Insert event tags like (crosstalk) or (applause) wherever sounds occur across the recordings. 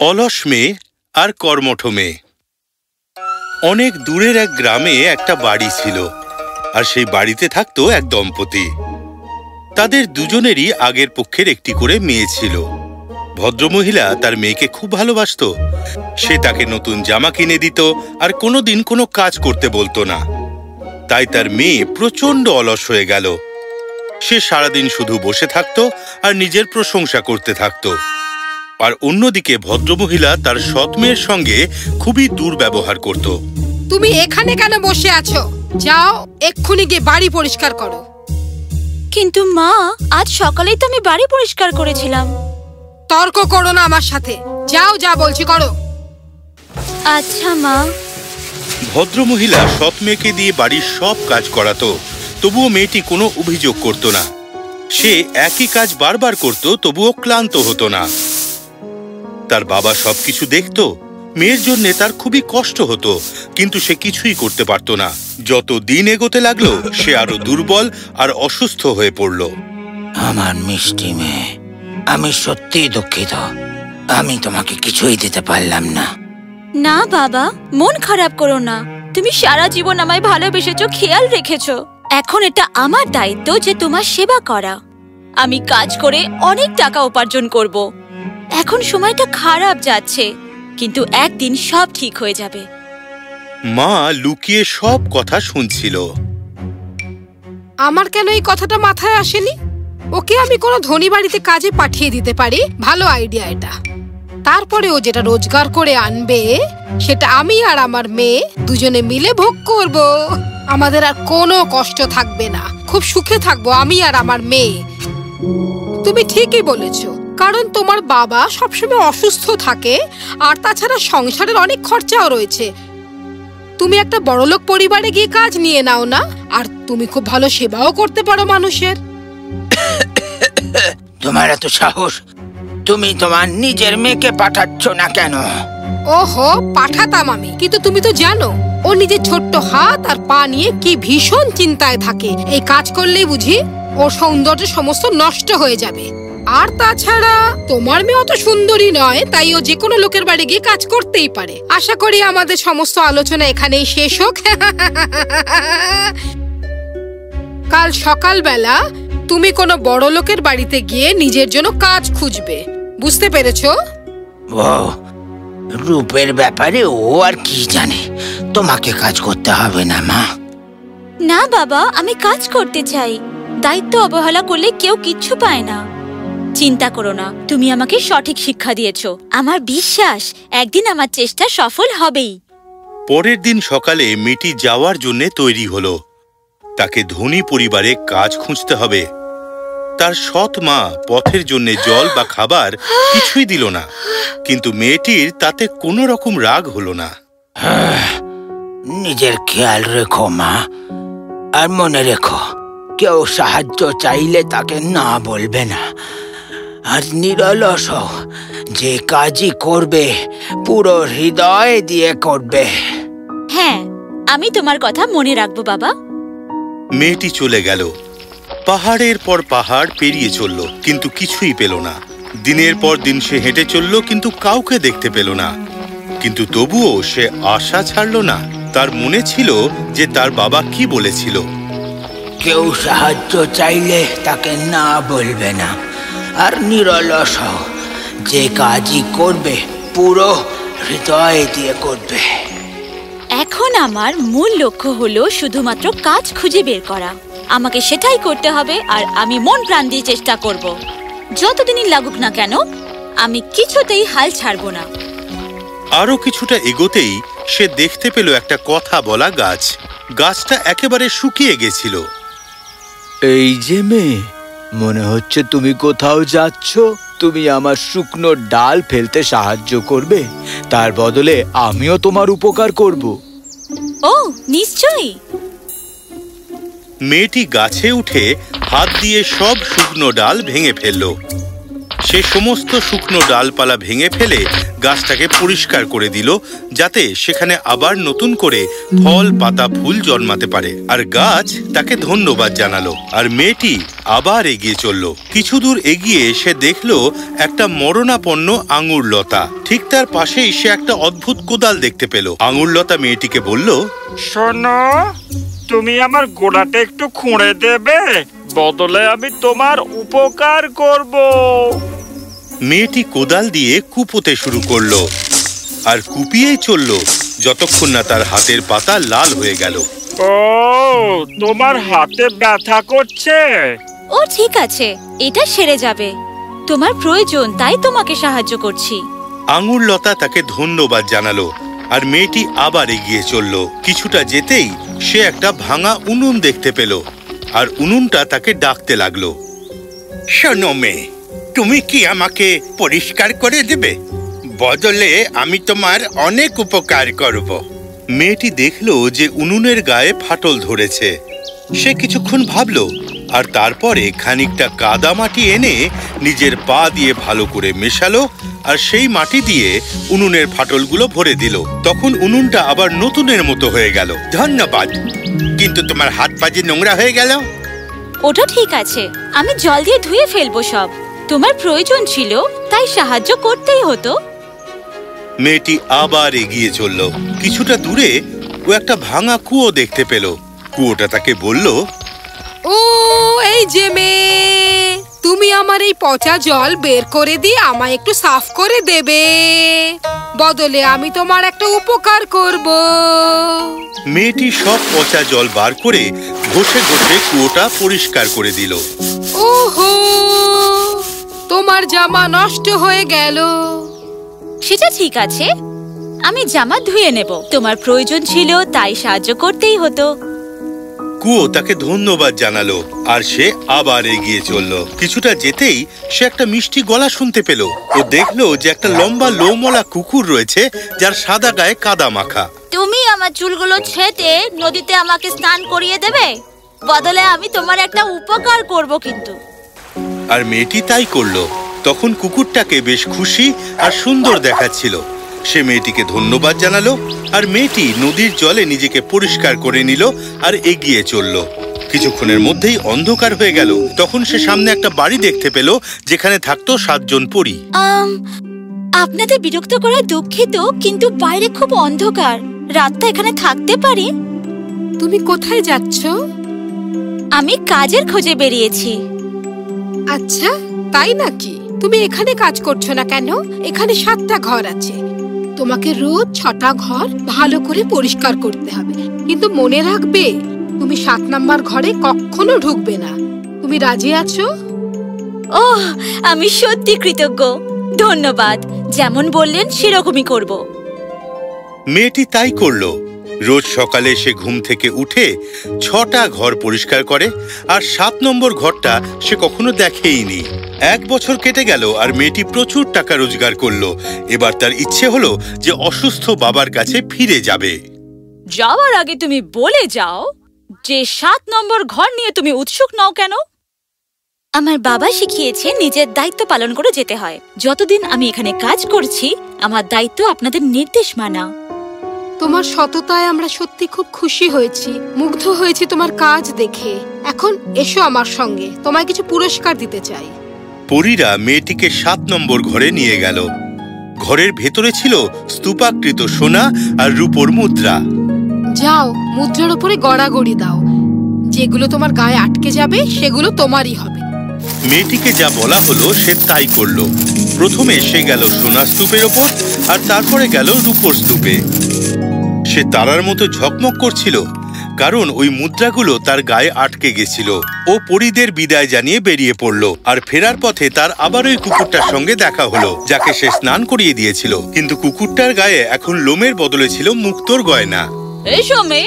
অলস মেয়ে আর কর্মঠ মেয়ে। অনেক দূরের এক গ্রামে একটা বাড়ি ছিল, আর সেই বাড়িতে থাকতো এক দম্পতি। তাদের দুজনেরই আগের পক্ষের একটি করে মেয়ে ছিল। ভদ্রমহিলা তার মেয়েকে খুব ভালোবাসত। সে তাকে নতুন জামা কিনে দিত আর কোনোদিন কোনো কাজ করতে বলতো না। তাই তার মেয়ে প্রচণ্ড অলস হয়ে গেল। সে সারাদিন শুধু বসে থাকতো আর নিজের প্রশংসা করতে থাকতো। আর অন্যদিকে ভদ্রমহিলা তার সৎ মেয়ের সঙ্গে খুবই দুর্ব্যবহার করত। তুমি এখানে কেন বসে আছো? যাও এক্ষুনি গিয়ে বাড়ি পরিষ্কার করো। কিন্তু মা আজ সকালেই তো আমি বাড়ি পরিষ্কার করেছিলাম। তর্ক করো না আমার সাথে। যাও যা বলছি করো। আচ্ছা মা। ভদ্রমহিলা সৎ মেয়েকে দিয়ে বাড়ির সব কাজ করাতো তবুও মেয়েটি কোনো অভিযোগ করত না। সে একই কাজ বারবার করত তবুও ক্লান্ত হতো না। তার বাবা সবকিছু দেখত। মেয়ের জন্য তার খুবই কষ্ট হতো কিন্তু সে কিছুই করতে পারত না। যত দিন এগোতে লাগল সে আরও দুর্বল আর অসুস্থ হয়ে পড়ল। আমার মিষ্টি মেয়ে আমি সত্যিই দুঃখিত। আমি তোমাকে কিছুই দিতে পারলাম না। না বাবা মন খারাপ করো না। তুমি সারা জীবন আমায় ভালোবেসেছো খেয়াল রেখেছো। এখন এটা আমার দায়িত্ব যে তোমার সেবা করা। আমি কাজ করে অনেক টাকা উপার্জন করব। এখন সময়টা খারাপ যাচ্ছে কিন্তু একদিন সব ঠিক হয়ে যাবে। মা লুকিয়ে সব কথা শুনছিল। আমার কেন এই কথাটা মাথায় আসেনি? ওকে আমি কোনো ধনী বাড়িতে কাজে পাঠিয়ে দিতে পারি? ভালো আইডিয়া এটা। তারপরে ও যেটা রোজগার করে আনবে সেটা আমি আর আমার মেয়ে দুজনে মিলে ভোগ করব। আমাদের আর কোনো কষ্ট থাকবে না। খুব সুখে থাকব আমি আর আমার মেয়ে। তুমি ঠিকই বলেছ। কারণ তোমার বাবা সবসময় অসুস্থ থাকে আর তাছাড়া সংসারের অনেক খরচাও রয়েছে। তুমি একটা বড়লোক পরিবারে গিয়ে কাজ নিয়ে নাও না আর তুমি খুব ভালো সেবাও করতে পারো মানুষের। তোমার এত সাহস তুমি তোমার নিজের মেয়েকে পাঠাচ্ছ না কেন? ওহো পাঠাতাম আমি কিন্তু তুমি তো জানো ও নিজের ছোট্ট হাত আর পা নিয়ে কি ভীষণ চিন্তায় থাকে। এই কাজ করলেই বুঝি ওর সৌন্দর্য সমস্ত নষ্ট হয়ে যাবে। আর তাছাড়া তোমার মেয়ে অত সুন্দরী নয় তাই ও যে কোনো লোকের বাড়ি গিয়ে কাজ করতেই পারে। আশা করি আমাদের সমস্ত আলোচনা এখানেই শেষ হোক। (laughs) কাল সকালবেলা তুমি কোনো বড় লোকের বাড়িতে গিয়ে নিজের জন্য কাজ খুঁজবে। বুঝতে পেরেছ? ও রূপের ব্যাপারে ও আর কি জানে? তোমাকে কাজ করতে হবে না মা। না বাবা আমি কাজ করতে চাই। দায়িত্ব অবহেলা করলে কেউ কিচ্ছু পায় না। চিন্তা করো না তুমি আমাকে সঠিক শিক্ষা দিয়েছ। আমার বিশ্বাস একদিন আমার চেষ্টা সফল হবেই। পরের দিন সকালে মেয়েটি যাওয়ার জন্য তৈরি হলো। তাকে ধনী পরিবারে কাজ খুঁজতে হবে। তার সৎ মা পথের জন্য জল বা খাবার কিছুই দিল না। কিন্তু মেয়েটির তাতে কোনো রকম রাগ হলো না। নিজের খেয়াল রেখো মা। আর মনে রেখো কেউ সাহায্য চাইলে তাকে না বলবে না। আর নিরলস। যে কাজই করবে পুরো হৃদয় দিয়ে করবে। হ্যাঁ আমি তোমার কথা মনে রাখব বাবা। মেয়েটি চলে গেল। পাহাড়ের পর পাহাড় পেরিয়ে চলল কিন্তু কিছুই পেল না। দিনের পর দিন সে হেঁটে চলল কিন্তু কাউকে দেখতে পেল না। কিন্তু তবুও সে আশা ছাড়ল না। তার মনে ছিল যে তার বাবা কি বলেছিল। কেউ সাহায্য চাইলে তাকে না বলবে না। আর নিরলস হও। যে কাজই করবে পুরো হৃদয় দিয়ে করবে। এখন আমার মূল লক্ষ্য হলো শুধুমাত্র কাজ খুঁজে বের করা। আমাকে সেটাই করতে হবে আর আমি মন প্রাণ দিয়ে চেষ্টা করব। যতদিনই লাগুক না কেন আমি কিছুতেই হাল ছাড়বো না। আরও কিছুটা এগোতেই সে দেখতে পেল একটা কথা বলা গাছ। গাছটা একেবারে শুকিয়ে গেছিল। এই যে মেয়ে মনে হচ্ছে তুমি কোথাও যাচ্ছ। তুমি আমার শুকনো ডাল ফেলতে সাহায্য করবে। তার বদলে আমিও তোমার উপকার করব। ও নিশ্চয়ই। মেয়েটি গাছে উঠে হাত দিয়ে সব শুকনো ডাল ভেঙে ফেলল। সে সমস্ত শুকনো ডালপালা ভেঙে ফেলে গাছটাকে পরিষ্কার করে দিল, যাতে সেখানে আবার নতুন করে ফল, পাতা, ফুল জন্মাতে পারে। আর গাছ তাকে ধন্যবাদ জানালো, আর মেয়েটি আবার এগিয়ে চলল। কিছু দূর এগিয়ে সে দেখল একটা মরণাপন্ন আঙুর লতা ঠিক তার পাশেই সে একটা অদ্ভুত কোদাল দেখতে পেল। আঙুর লতা মেয়েটিকে বলল, শোনো তুমি আমার গোড়াটা একটু খুঁড়ে দেবে। বদলে আমি তোমার উপকার করব। মেয়েটি কোদাল দিয়ে কুপোতে শুরু করল আর কুপিয়েই চলল যতক্ষণ না তার হাতের পাতা লাল হয়ে গেল। ও তোমার হাতে ব্যথা করছে? ও ঠিক আছে এটা সেরে যাবে। তোমার প্রয়োজন তাই তোমাকে সাহায্য করছি। আঙুর লতা তাকে ধন্যবাদ জানালো আর মেয়েটি আবার এগিয়ে চলল। কিছুটা যেতেই সে একটা ভাঙা উনুন দেখতে পেল, আর উনুনটা তাকে ডাকতে লাগল। শোনো মেয়ে, তুমি কি আমাকে পরিষ্কার করে দেবে? বদলে আমি তোমার অনেক উপকার করব। মেয়েটি দেখল যে উনুনের গায়ে ফাটল ধরেছে। সে কিছুক্ষণ ভাবলো আর তারপরে খানিকটা কাদা মাটি এনে নিজের পা দিয়ে ভালো করে মেশালো আর সেই মাটি দিয়ে উনুনের ফাটলগুলো ভরে দিল। তখন উনুনটা আবার নতুনের মতো হয়ে গেল। ধন্যবাদ। কিন্তু তোমার হাত পা যে নোংরা হয়ে গেল? ওটা ঠিক আছে। আমি জল দিয়ে ধুয়ে ফেলব সব। তোমার প্রয়োজন ছিল তাই সাহায্য করতেই হতো। মেয়েটি আবার এগিয়ে চলল। কিছুটা দূরে ও একটা ভাঙা কুয়ো দেখতে পেল। কুয়োটা তাকে বলল ও এই যে মেয়ে তুমি আমার এই পচা জল বের করে দিয়ে আমায় একটু সাফ করে দেবে। বদলে আমি তোমার একটা উপকার করব। মেয়েটি সব পচা জল বার করে ঘষে ঘষে কুয়োটা পরিষ্কার করে দিল। ওহো তোমার জামা নষ্ট হয়ে গেল। সেটা ঠিক আছে আমি জামা ধুয়ে নেব। তোমার প্রয়োজন ছিল তাই সাহায্য করতেই হতো। কুয়ো তাকে ধন্যবাদ জানালো আর সে আবার এগিয়ে চলল। কিছুটা যেতেই সে একটা মিষ্টি গলা শুনতে পেল। ও দেখল যে একটা লম্বা লোমলা কুকুর রয়েছে যার সাদা গায়ে কাদা মাখা। তুমি আমার চুলগুলো ছেটে নদীতে আমাকে স্নান করিয়ে দেবে? বদলে আমি তোমার একটা উপকার করব কিন্তু। আর মেয়েটি তাই করল। তখন কুকুরটাকে বেশ খুশি আর সুন্দর দেখাচ্ছিল। সে মেয়েটিকে ধন্যবাদ জানালো আর মেয়েটি নদীর জলে নিজেকে পরিষ্কার করে নিল আর এগিয়ে চলল। কিছুক্ষণের মধ্যেই অন্ধকার হয়ে গেল। তখন সে সামনে একটা বাড়ি দেখতে পেল যেখানে থাকতো সাতজন পরী। আম, আপনাদের বিরক্ত করা দুঃখিত কিন্তু বাইরে খুব অন্ধকার। রাতটা এখানে থাকতে পারি? তুমি কোথায় যাচ্ছ? আমি কাজের খোঁজে বেরিয়েছি। আচ্ছা তাই নাকি? তুমি এখানে কাজ করছ না কেন? এখানে সাতটা ঘর আছে। তোমাকে রোজ ছটা ঘর ভালো করে পরিষ্কার করতে হবে। কিন্তু মনে রাখবে তুমি সাত নাম্বার ঘরে কখনো ঢুকবে না। তুমি রাজি আছো? ওহ আমি সত্যি কৃতজ্ঞ। ধন্যবাদ। যেমন বললেন সেরকমই করব। মেয়েটি তাই করল। রোজ সকালে সে ঘুম থেকে উঠে ছটা ঘর পরিষ্কার করে আর সাত নম্বর ঘরটা সে কখনো দেখেইনি। এক বছর কেটে গেল আর মেয়েটি প্রচুর টাকা রোজগার করল। এবার তার ইচ্ছে হলো যে অসুস্থ বাবার কাছে ফিরে যাবে। যাওয়ার আগে তুমি বলে যাও যে সাত নম্বর ঘর নিয়ে তুমি উৎসুক নাও কেন? আমার বাবা শিখিয়েছে নিজের দায়িত্ব পালন করে যেতে হয়। যতদিন আমি এখানে কাজ করছি আমার দায়িত্ব আপনাদের নির্দেশ মানা। তোমার সততায় আমরা সত্যি খুব খুশি হয়েছি মুগ্ধ হয়েছি তোমার কাজ দেখে। এখন এসো আমার সঙ্গে তোমায় কিছু পুরস্কার দিতে চাই। পরীরা মেয়েটিকে সাত নম্বর ঘরে নিয়ে গেল। ঘরের ভেতরে ছিল স্তূপাকৃত সোনা আর রূপোর মুদ্রা। যাও মুদ্রার উপরে গড়াগড়ি দাও। যেগুলো তোমার গায়ে আটকে যাবে সেগুলো তোমারই হবে। মেয়েটিকে যা বলা হলো সে তাই করল। প্রথমে সে গেল সোনার স্তূপের ওপর আর তারপরে গেল রূপোর স্তূপে। সে তারার মতো ঝকমক করছিল। কারণ ওই মুদ্রাগুলো তার গায়ে আটকে গেছিল। ও পরিদের বিদায় জানিয়ে বেরিয়ে পড়ল আর ফেরার পথে তার আবার ওই কুকুরটার সঙ্গে দেখা হলো, যাকে সে স্নান করিয়ে দিয়েছিল। কিন্তু কুকুরটার গায়ে এখন লোমের বদলে ছিল মুক্তোর গয়না। এই সময়ে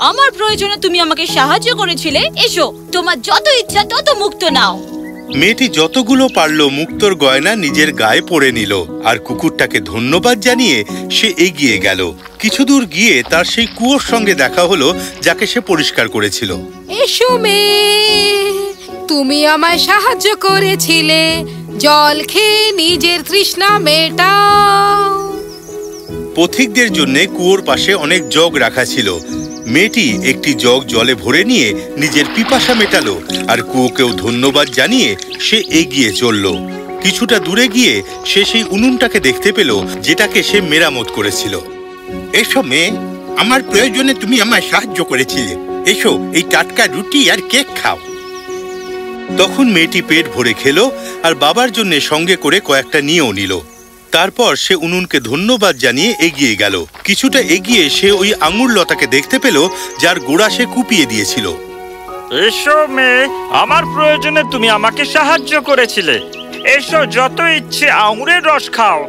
আমার প্রয়োজনে তুমি আমাকে সাহায্য করেছিলে। এসো, তোমার যত ইচ্ছা তত মুক্ত নাও। মেয়েটি যতগুলো পারল মুক্তোর গয়না নিজের গায়ে পরে নিল আর কুকুরটাকে ধন্যবাদ জানিয়ে সে এগিয়ে গেল। কিছু দূর গিয়ে তার সেই কুয়োর সঙ্গে দেখা হলো যাকে সে পরিষ্কার করেছিল। এসো মেয়ে তুমি আমায় সাহায্য করেছিলে। জল খেয়ে নিজের তৃষ্ণা মেটাও। পথিকদের জন্য কুয়োর পাশে অনেক জগ রাখা ছিল। মেয়েটি একটি জগ জলে ভরে নিয়ে নিজের পিপাসা মেটালো আর কুয়োকেও ধন্যবাদ জানিয়ে সে এগিয়ে চলল। কিছুটা দূরে গিয়ে সে সেই উনুনটাকে দেখতে পেল, যেটাকে সে মেরামত করেছিল। এসো মেয়ে, আমার প্রয়োজনে তুমি আমায় সাহায্য করেছিলে। এসো, এই টাটকা রুটি আর কেক খাও। তখন মেয়েটি পেট ভরে খেলো আর বাবার জন্য সঙ্গে করে কয়েকটা নিয়েও নিল। তারপর সে উনুনকে ধন্যবাদ জানিয়ে এগিয়ে গেল। কিছুটা এগিয়ে সে ওই আঙুর লতাকে দেখতে পেল, যার গোড়া সে কুপিয়ে দিয়েছিল। এসো মেয়ে, আমার প্রয়োজনে তুমি আমাকে সাহায্য করেছিলে। এসো, যত ইচ্ছে আঙুরের রস খাও।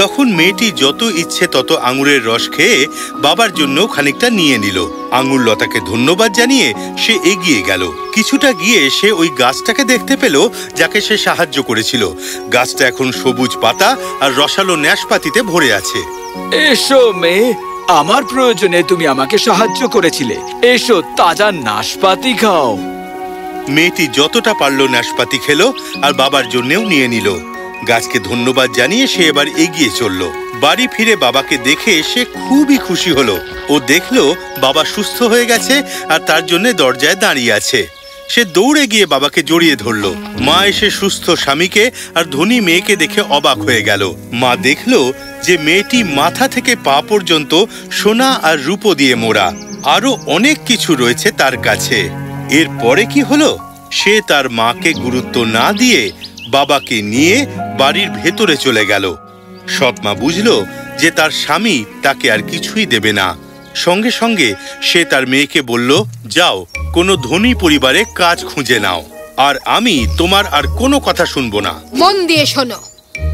তখন মেয়েটি যত ইচ্ছে তত আঙুরের রস খেয়ে বাবার জন্য খানিকটা নিয়ে নিল। আঙুর লতাকে ধন্যবাদ জানিয়ে সে এগিয়ে গেল। কিছুটা গিয়ে সে ওই গাছটাকে দেখতে পেল যাকে সে সাহায্য করেছিল। গাছটা এখন সবুজ পাতা আর রসালো ন্যাশপাতিতে ভরে আছে। এসো মেয়ে আমার প্রয়োজনে তুমি আমাকে সাহায্য করেছিলে। এসো তাজা নাশপাতি খাও। মেয়েটি যতটা পারল নাশপাতি খেলো আর বাবার জন্যেও নিয়ে নিল। গাছকে ধন্যবাদ জানিয়ে সে এবার এগিয়ে চলল। বাড়ি ফিরে বাবাকে দেখে সে খুবই খুশি হলো। ও দেখল বাবা সুস্থ হয়ে গেছে আর তার জন্য দরজায় দাঁড়িয়ে আছে। সে দৌড়ে গিয়ে বাবাকে জড়িয়ে ধরল। মা এসে সুস্থ স্বামীকে আর ধনী মেয়েকে দেখে অবাক হয়ে গেল। মা দেখল যে মেয়েটি মাথা থেকে পা পর্যন্ত সোনা আর রূপো দিয়ে মোড়া। আরও অনেক কিছু রয়েছে তার কাছে। এরপরে কি হলো? সে তার মাকে গুরুত্ব না দিয়ে বাবাকে নিয়ে বাড়ির ভেতরে চলে গেল। সৎমা বুঝল যে তার স্বামী তাকে আর কিছুই দেবে না। সঙ্গে সঙ্গে সে তার মেয়েকে বলল যাও কোনো ধনী পরিবারে কাজ খুঁজে নাও। আর আমি তোমার আর কোনো কথা শুনব না। মন দিয়ে শোনো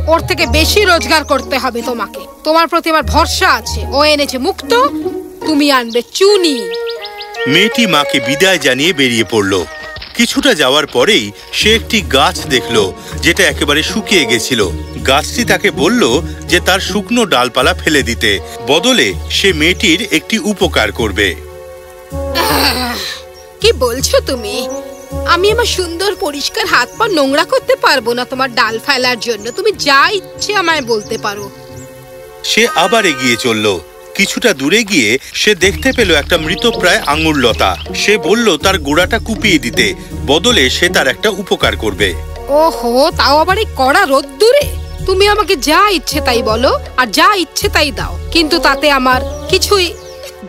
ওর থেকে বেশি রোজগার করতে হবে তোমাকে। তোমার প্রতি আমার ভরসা আছে। ও এনেছে মুক্ত তুমি আনবে চুনি। মেয়েটি মাকে বিদায় জানিয়ে বেরিয়ে পড়ল। কিছুটা যাওয়ার পরেই সে একটি গাছ দেখল যেটা একেবারে শুকিয়ে গেছিল। গাছটি তাকে বলল যে তার শুকনো ডালপালা ফেলে দিতে। বদলে সে মেয়েটির একটি উপকার করবে। কি বলছো তুমি? আমি আমার সুন্দর পরিষ্কার হাত পা নোংরা করতে পারব না তোমার ডাল ফেলার জন্য। তুমি যা ইচ্ছে আমায় বলতে পারো। সে আবার এগিয়ে চলল। কিছুটা দূরে গিয়ে সে দেখতে পেল একটা মৃতপ্রায় আঙুর লতা সে বলল, তার গোড়াটা কুপিয়ে দিতে। বদলে সে তার একটা উপকার করবে। ওহো, তাও আবার এই কড়া রোদ্দুরে? তুমি আমাকে যা ইচ্ছে তাই বলো, আর যা ইচ্ছে তাই দাও। কিন্তু তাতে আমার কিছুই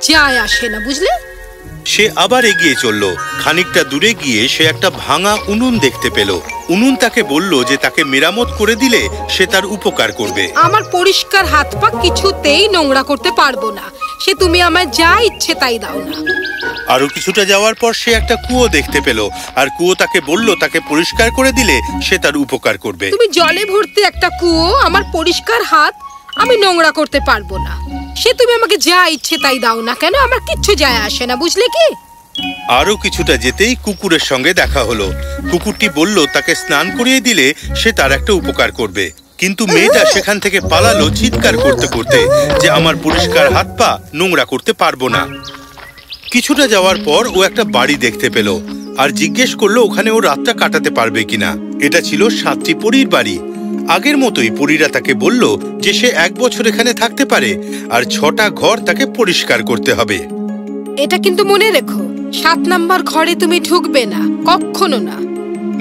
যায় আসে না, বুঝলে? সে আবার এগিয়ে চলল। খানিকটা দূরে গিয়ে সে একটা ভাঙা উনুন দেখতে পেল। উনুন তাকে বলল যে তাকে মেরামত করে দিলে সে তার উপকার করবে। আমার পরিষ্কার হাত পা কিছুতেই নোংরা করতে পারব না। সে তুমি আমায় যা ইচ্ছে তাই দাও না। আরও কিছুটা যাওয়ার পর সে একটা কুয়ো দেখতে পেল। আর কুয়ো তাকে বলল তাকে পরিষ্কার করে দিলে সে তার উপকার করবে। তুমি জলে ভর্তি একটা কুয়ো আমার পরিষ্কার হাত আমি নোংরা করতে পারব না। সে তুমি আমাকে যা ইচ্ছে তাই দাও না কেন? আমার কিচ্ছু যায় আসে না, বুঝলে কি? আরও কিছুটা যেতেই কুকুরের সঙ্গে দেখা হলো। কুকুরটি বলল, তাকে স্নান করিয়ে দিলে সে তার একটা উপকার করবে। কিন্তু মেয়েটা সেখান থেকে পালালো চিৎকার করতে করতে যে আমার পরিষ্কার হাত পা নোংরা করতে পারব না। কিছুটা যাওয়ার পর ও একটা বাড়ি দেখতে পেল আর জিজ্ঞেস করল, ওখানে ও রাতটা কাটাতে পারবে কিনা? এটা ছিল সাতটি পরীর বাড়ি। আগের মতোই পরীরা তাকে বলল যে সে এক বছর এখানে থাকতে পারে আর ছটা ঘর তাকে পরিষ্কার করতে হবে। এটা কিন্তু মনে রেখো সাত নাম্বার ঘরে তুমি ঢুকবে না কখনো না।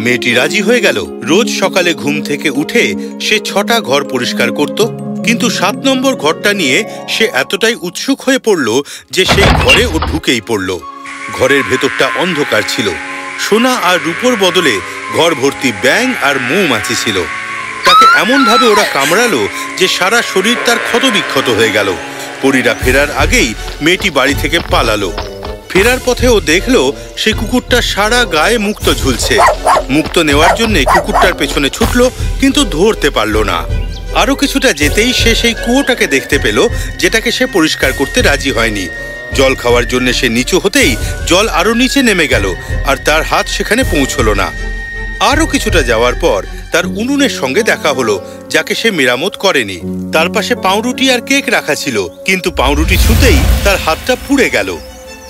মেয়েটি রাজি হয়ে গেল। রোজ সকালে ঘুম থেকে উঠে সে ছটা ঘর পরিষ্কার করত কিন্তু সাত নম্বর ঘরটা নিয়ে সে এতটাই উৎসুক হয়ে পড়ল যে সেই ঘরে ও ঢুকেই পড়ল। ঘরের ভেতরটা অন্ধকার ছিল। সোনা আর রূপোর বদলে ঘর ভর্তি ব্যাং আর মৌমাছি ছিল। এমনভাবে ওরা কামড়ালো যে সারা শরীর তার ক্ষতবিক্ষত হয়ে গেল। পরীরা ফেরার আগেই মেয়েটি বাড়ি থেকে পালালো। ফেরার পথে ও দেখল সে কুকুরটা সারা গায়ে মুক্ত ঝুলছে। মুক্ত নেওয়ার জন্য কুকুরটার পেছনে ছুটল, কিন্তু ধরতে পারল না। আরও কিছুটা যেতেই সে সেই কুয়োটাকে দেখতে পেল, যেটাকে সে পরিষ্কার করতে রাজি হয়নি। জল খাওয়ার জন্য সে নিচু হতেই জল আরও নিচে নেমে গেল, আর তার হাত সেখানে পৌঁছলো না। আরও কিছুটা যাওয়ার পর তার উনুনের সঙ্গে দেখা হলো, যাকে সে মেরামত করেনি। তার পাশে পাউরুটি আর কেক রাখা ছিল, কিন্তু পাউরুটি ছুতেই তার হাতটা পুড়ে গেল।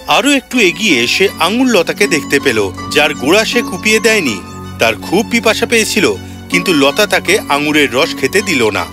আরও একটু এগিয়ে সে আঙুল লতাকে দেখতে পেল, যার গোড়া সে কুপিয়ে দেয়নি। তার খুব পিপাসা পেয়েছিল, কিন্তু লতা তাকে আঙুরের রস খেতে দিল না।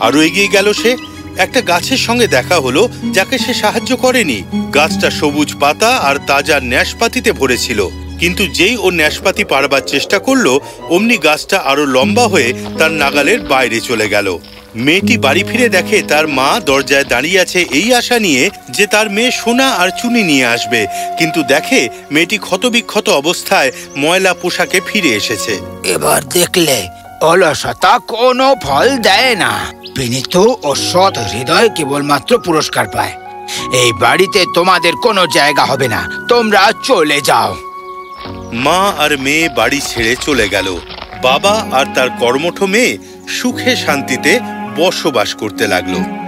আরও এগিয়ে গেল সে, একটা গাছের সঙ্গে দেখা হলো, যাকে সে সাহায্য করেনি। গাছটা সবুজ পাতা আর তাজা ন্যাশপাতিতে ভরেছিল। কিন্তু যেই ও ন্যাশপাতি পারবার চেষ্টা করল, অমনি গাছটা আরও লম্বা হয়ে তার নাগালের বাইরে চলে গেল। মেয়েটি বাড়ি ফিরে দেখে তার মা দরজায় দাঁড়িয়ে আছে এই আশা নিয়ে যে তার মেয়ে সোনা আর চুনি নিয়ে আসবে। কিন্তু দেখে মেয়েটি ক্ষতবিক্ষত অবস্থায় ময়লা পোশাকে ফিরে এসেছে। এবার দেখলে, অলসতা কোনো ফল দেয় না। বিনীত ও সৎ হৃদয় কেবলমাত্র পুরস্কার পায়। এই বাড়িতে তোমাদের কোনো জায়গা হবে না। তোমরা চলে যাও। মা আর মেয়ে বাড়ি ছেড়ে চলে গেল। বাবা আর তার কর্মঠ মেয়ে সুখে শান্তিতে বসবাস করতে লাগল।